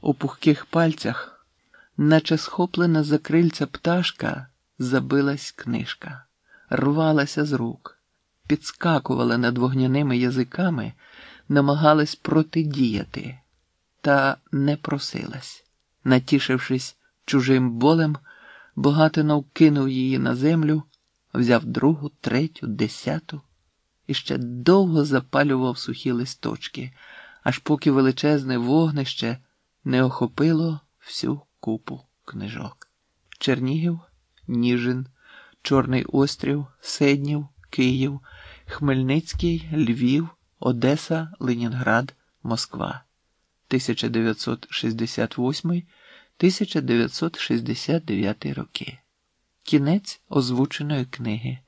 У пухких пальцях, наче схоплена за крильця пташка, забилась книжка, рвалася з рук, підскакувала над вогняними язиками, намагалась протидіяти, та не просилась. Натішившись чужим болем, Богатинов кинув її на землю, взяв другу, третю, десяту і ще довго запалював сухі листочки, аж поки величезне вогнище не охопило всю купу книжок. Чернігів, Ніжин, Чорний Острів, Седнів, Київ, Хмельницький, Львів, Одеса, Ленінград, Москва. 1968-1969 роки. Кінець озвученої книги.